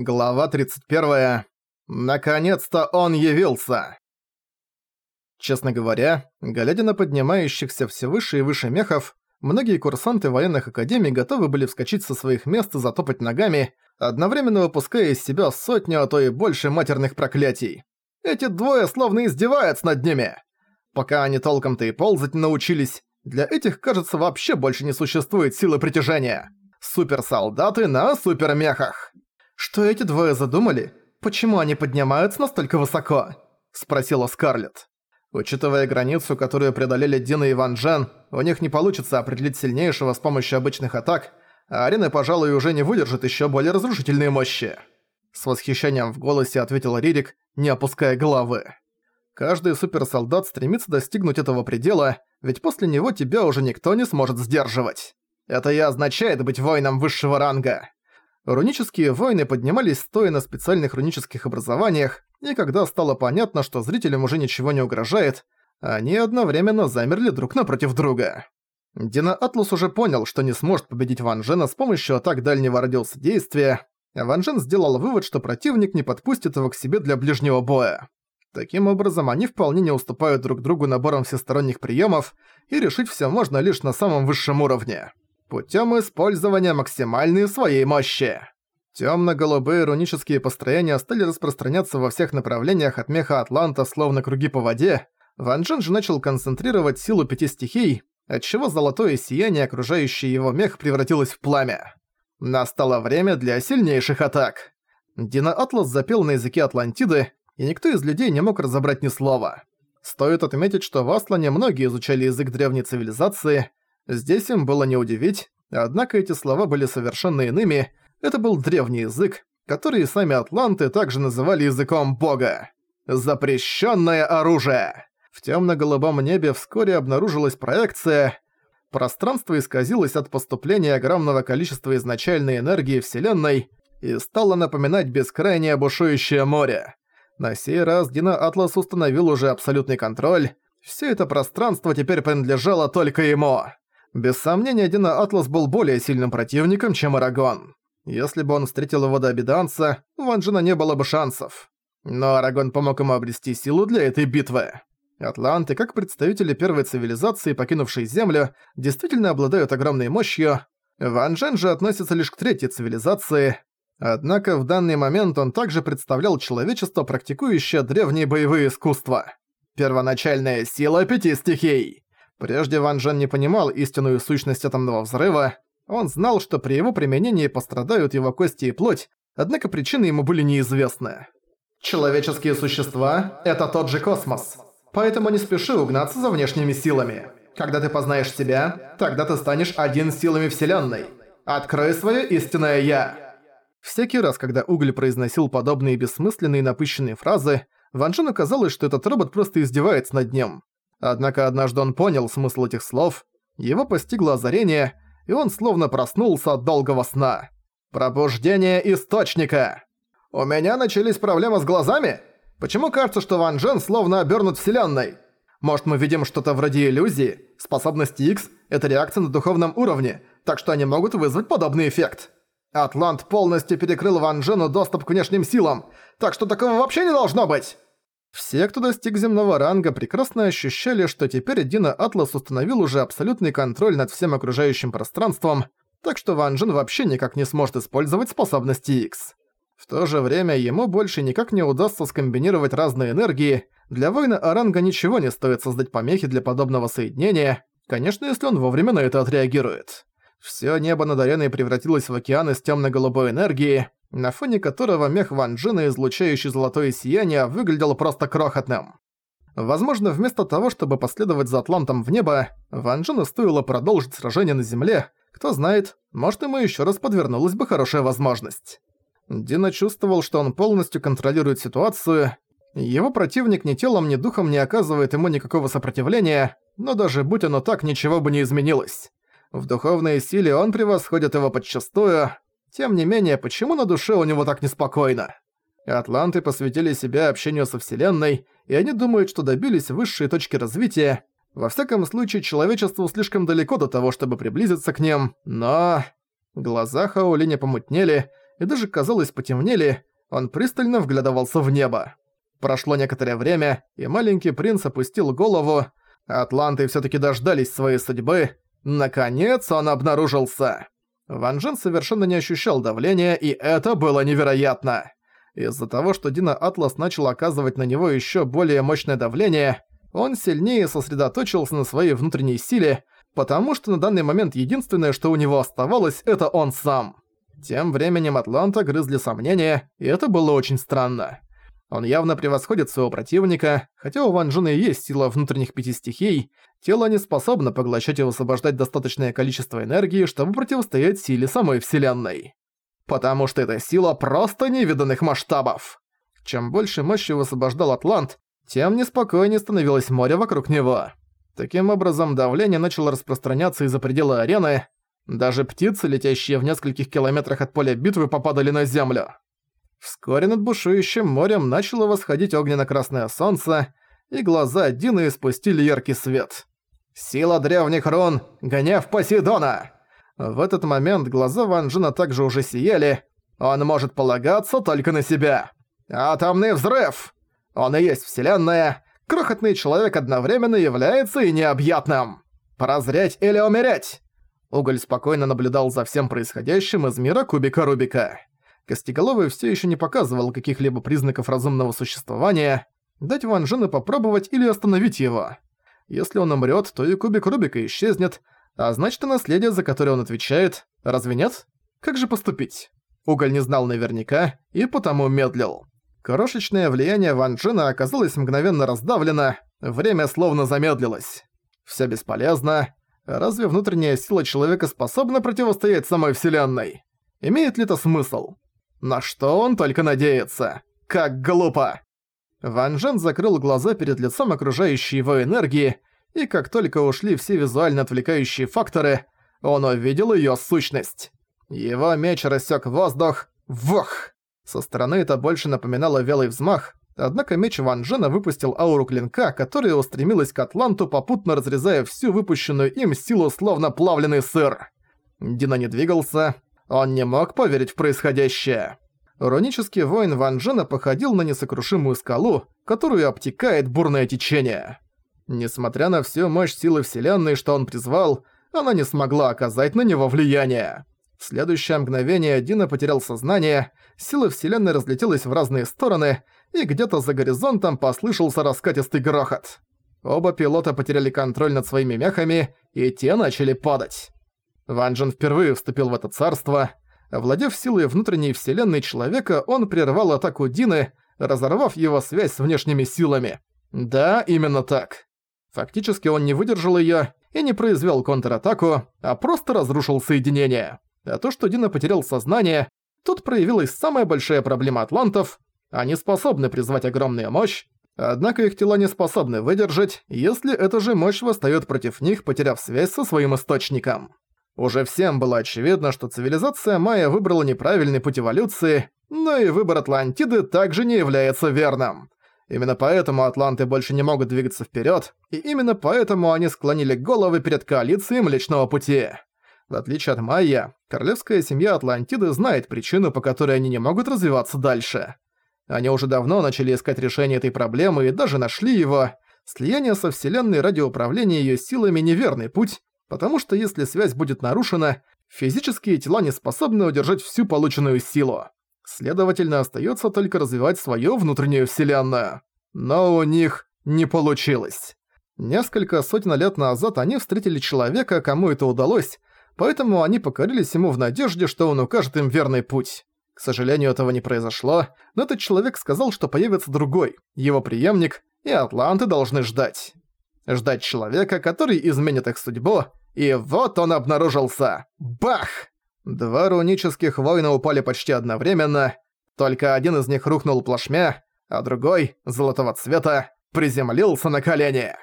Глава 31. Наконец-то он явился! Честно говоря, глядя на поднимающихся все выше и выше мехов, многие курсанты военных академий готовы были вскочить со своих мест и затопать ногами, одновременно выпуская из себя сотню, а то и больше матерных проклятий. Эти двое словно издеваются над ними. Пока они толком-то и ползать научились, для этих, кажется, вообще больше не существует силы притяжения. Суперсолдаты на супермехах. «Что эти двое задумали? Почему они поднимаются настолько высоко?» – спросила Скарлетт. Учитывая границу, которую преодолели Дина и Ван Джен, у них не получится определить сильнейшего с помощью обычных атак, а арена, пожалуй, уже не выдержит еще более разрушительные мощи. С восхищением в голосе ответил Ририк, не опуская головы. Каждый суперсолдат стремится достигнуть этого предела, ведь после него тебя уже никто не сможет сдерживать. Это и означает быть воином высшего ранга. Рунические войны поднимались стоя на специальных рунических образованиях, и когда стало понятно, что зрителям уже ничего не угрожает, они одновременно замерли друг напротив друга. Дина Атлус уже понял, что не сможет победить Ван Джена с помощью атак дальнего радиуса действия, Ван Джен сделал вывод, что противник не подпустит его к себе для ближнего боя. Таким образом, они вполне не уступают друг другу набором всесторонних приемов, и решить все можно лишь на самом высшем уровне путем использования максимальной своей мощи. Тёмно-голубые рунические построения стали распространяться во всех направлениях от меха Атланта словно круги по воде. Ван Джен же начал концентрировать силу пяти стихий, отчего золотое сияние, окружающее его мех, превратилось в пламя. Настало время для сильнейших атак. Дина Атлас запел на языке Атлантиды, и никто из людей не мог разобрать ни слова. Стоит отметить, что в Аслане многие изучали язык древней цивилизации, Здесь им было не удивить, однако эти слова были совершенно иными, это был древний язык, который сами атланты также называли языком бога. Запрещенное оружие! В темно-голубом небе вскоре обнаружилась проекция. Пространство исказилось от поступления огромного количества изначальной энергии Вселенной и стало напоминать бескрайнее бушующее море. На сей раз Дина Атлас установил уже абсолютный контроль. Все это пространство теперь принадлежало только ему. Без сомнения, Дина Атлас был более сильным противником, чем Арагон. Если бы он встретил его до Абиданца, у Ван Джина не было бы шансов. Но Арагон помог ему обрести силу для этой битвы. Атланты, как представители первой цивилизации, покинувшей Землю, действительно обладают огромной мощью. Ван Джен же относится лишь к третьей цивилизации. Однако в данный момент он также представлял человечество, практикующее древние боевые искусства. Первоначальная сила пяти стихий. Прежде Ван Джен не понимал истинную сущность атомного взрыва, он знал, что при его применении пострадают его кости и плоть, однако причины ему были неизвестны. Человеческие существа – это тот же космос. Поэтому не спеши угнаться за внешними силами. Когда ты познаешь себя, тогда ты станешь один силами Вселенной. Открой свое истинное «Я». Всякий раз, когда Уголь произносил подобные бессмысленные напыщенные фразы, Ван Джену казалось, что этот робот просто издевается над ним. Однако однажды он понял смысл этих слов, его постигло озарение, и он словно проснулся от долгого сна. «Пробуждение Источника!» «У меня начались проблемы с глазами? Почему кажется, что Ван Джен словно обернут Вселенной? Может, мы видим что-то вроде иллюзии? Способность X — это реакция на духовном уровне, так что они могут вызвать подобный эффект. Атлант полностью перекрыл Ван Джену доступ к внешним силам, так что такого вообще не должно быть!» Все, кто достиг земного ранга, прекрасно ощущали, что теперь Дина Атлас установил уже абсолютный контроль над всем окружающим пространством, так что Ван Джин вообще никак не сможет использовать способности X. В то же время ему больше никак не удастся скомбинировать разные энергии, для воина Оранга ничего не стоит создать помехи для подобного соединения, конечно, если он вовремя на это отреагирует. Всё небо над ареной превратилось в океан из тёмно-голубой энергии, на фоне которого мех Ван Джина, излучающий золотое сияние, выглядел просто крохотным. Возможно, вместо того, чтобы последовать за Атлантом в небо, Ван стоило продолжить сражение на Земле. Кто знает, может ему еще раз подвернулась бы хорошая возможность. Дина чувствовал, что он полностью контролирует ситуацию. Его противник ни телом, ни духом не оказывает ему никакого сопротивления, но даже будь оно так, ничего бы не изменилось. В духовной силе он превосходит его подчастую, тем не менее, почему на душе у него так неспокойно? Атланты посвятили себя общению со Вселенной, и они думают, что добились высшей точки развития. Во всяком случае, человечеству слишком далеко до того, чтобы приблизиться к ним, но... Глаза Хаолиня помутнели, и даже, казалось, потемнели, он пристально вглядывался в небо. Прошло некоторое время, и маленький принц опустил голову. Атланты всё-таки дождались своей судьбы. Наконец он обнаружился. Ван Джен совершенно не ощущал давления, и это было невероятно. Из-за того, что Дина Атлас начал оказывать на него ещё более мощное давление, он сильнее сосредоточился на своей внутренней силе, потому что на данный момент единственное, что у него оставалось, это он сам. Тем временем Атланта грызли сомнения, и это было очень странно. Он явно превосходит своего противника, хотя у Ван Джена и есть сила внутренних пяти стихий, тело не способно поглощать и высвобождать достаточное количество энергии, чтобы противостоять силе самой Вселенной. Потому что эта сила просто невиданных масштабов. Чем больше мощи высвобождал Атлант, тем неспокойнее становилось море вокруг него. Таким образом, давление начало распространяться из-за пределы арены, даже птицы, летящие в нескольких километрах от поля битвы, попадали на землю. Вскоре над бушующим морем начало восходить огненно-красное солнце, и глаза Дины испустили яркий свет. «Сила древних рун! Гнев Посейдона!» В этот момент глаза Ван Джина также уже сияли. Он может полагаться только на себя. «Атомный взрыв!» Он и есть Вселенная. Крохотный человек одновременно является и необъятным. Прозреть или умереть? Уголь спокойно наблюдал за всем происходящим из мира кубика Рубика. Костеголовый все еще не показывал каких-либо признаков разумного существования. Дать Ван Джену попробовать или остановить его. Если он умрет, то и кубик Рубика исчезнет, а значит и наследие, за которое он отвечает, разве нет? Как же поступить? Уголь не знал наверняка и потому медлил. Крошечное влияние Ван Джена оказалось мгновенно раздавлено, время словно замедлилось. Всё бесполезно. Разве внутренняя сила человека способна противостоять самой Вселенной? Имеет ли это смысл? На что он только надеется? Как глупо! Ван Джен закрыл глаза перед лицом окружающей его энергии, и как только ушли все визуально отвлекающие факторы, он увидел её сущность. Его меч рассек воздух. Вох! Со стороны это больше напоминало велый взмах, однако меч Ван Джена выпустил ауру клинка, которая устремилась к Атланту, попутно разрезая всю выпущенную им силу словно плавленый сыр. Дина не двигался, он не мог поверить в происходящее. Рунический воин Ван Джена походил на несокрушимую скалу, которую обтекает бурное течение. Несмотря на всю мощь силы Вселенной, что он призвал, она не смогла оказать на него влияние. В следующее мгновение Дина потерял сознание, сила Вселенной разлетелась в разные стороны, и где-то за горизонтом послышался раскатистый грохот. Оба пилота потеряли контроль над своими мехами, и те начали падать. Ван Джен впервые вступил в это царство. Владев силой внутренней вселенной человека, он прервал атаку Дины, разорвав его связь с внешними силами. Да, именно так. Фактически он не выдержал её и не произвел контратаку, а просто разрушил соединение. А то, что Дина потерял сознание, тут проявилась самая большая проблема атлантов. Они способны призвать огромную мощь, однако их тела не способны выдержать, если эта же мощь восстаёт против них, потеряв связь со своим источником. Уже всем было очевидно, что цивилизация майя выбрала неправильный путь эволюции, но и выбор Атлантиды также не является верным. Именно поэтому атланты больше не могут двигаться вперед, и именно поэтому они склонили головы перед коалицией Млечного Пути. В отличие от майя, королевская семья Атлантиды знает причину, по которой они не могут развиваться дальше. Они уже давно начали искать решение этой проблемы и даже нашли его. Слияние со Вселенной ради управления её силами неверный путь, потому что если связь будет нарушена, физические тела не способны удержать всю полученную силу. Следовательно, остается только развивать свою внутреннюю вселенную. Но у них не получилось. Несколько сотен лет назад они встретили человека, кому это удалось, поэтому они покорились ему в надежде, что он укажет им верный путь. К сожалению, этого не произошло, но этот человек сказал, что появится другой, его преемник, и атланты должны ждать. Ждать человека, который изменит их судьбу, и вот он обнаружился. Бах! Два рунических воина упали почти одновременно, только один из них рухнул плашмя, а другой, золотого цвета, приземлился на колени.